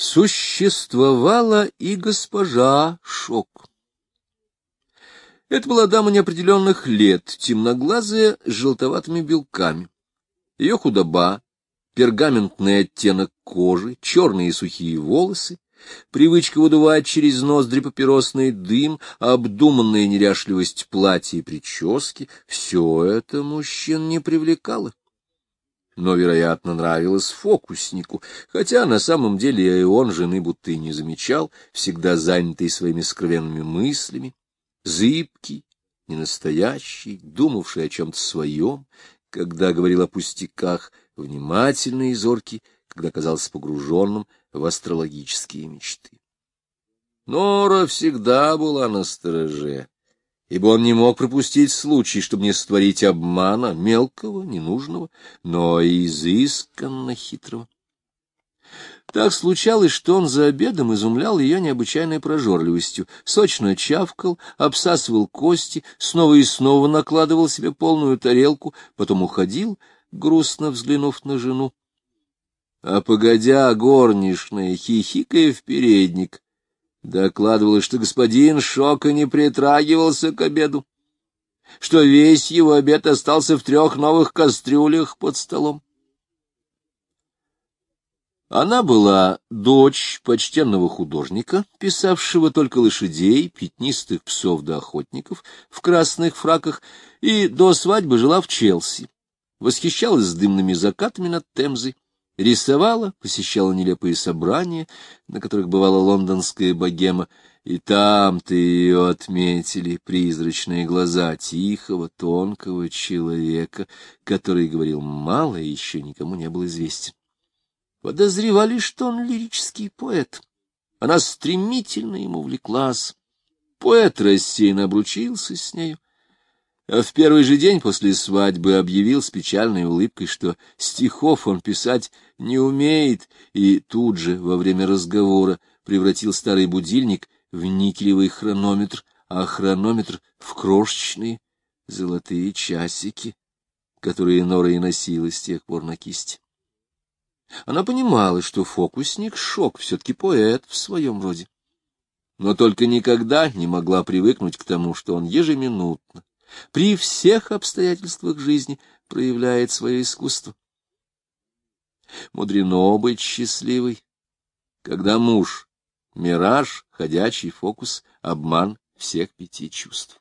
Существовала и госпожа Шок. Это была дама неопределенных лет, темноглазая, с желтоватыми белками. Ее худоба, пергаментный оттенок кожи, черные сухие волосы, привычка выдувать через ноздри папиросный дым, обдуманная неряшливость платья и прически — все это мужчин не привлекало. Но, вероятно, нравилось фокуснику, хотя на самом деле и он жены будто и не замечал, всегда занятый своими скровенными мыслями, зыбкий, ненастоящий, думавший о чем-то своем, когда говорил о пустяках, внимательный и зоркий, когда казался погруженным в астрологические мечты. Нора всегда была на стороже, ибо он не мог пропустить случай, чтобы не створить обмана, мелкого, ненужного, но изысканно хитрого. Так случалось, что он за обедом изумлял ее необычайной прожорливостью, сочно чавкал, обсасывал кости, снова и снова накладывал себе полную тарелку, потом уходил, грустно взглянув на жену. А погодя горничная, хихикая в передник, докладывала, что господин Шока не притрагивался к обеду, что весь его обед остался в трех новых кастрюлях под столом. Она была дочь почтенного художника, писавшего только лошадей, пятнистых псов да охотников в красных фраках, и до свадьбы жила в Челси. Восхищалась дымными закатами над Темзой, рисовала, посещала нелепые собрания, на которых бывала лондонская богема, и там-то ее отметили призрачные глаза тихого, тонкого человека, который говорил мало и еще никому не был известен. Подозревали, что он лирический поэт. Она стремительно ему влеклась. Поэт рассеянно обручился с нею, а в первый же день после свадьбы объявил с печальной улыбкой, что стихов он писать не умеет, и тут же во время разговора превратил старый будильник в никелевый хронометр, а хронометр в крошечные золотые часики, которые Нора и носила с тех пор на кисти. Она понимала, что фокусник Шок все-таки поэт в своем роде, но только никогда не могла привыкнуть к тому, что он ежеминутно, при всех обстоятельствах жизни проявляет свое искусство. Мудрено быть счастливой, когда муж — мираж, ходячий фокус, обман всех пяти чувств.